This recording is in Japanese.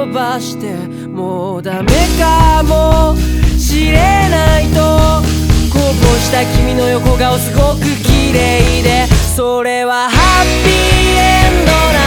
飛ばしてもうダメかもしれないとこぼした君の横顔すごく綺麗でそれはハッピーエンドな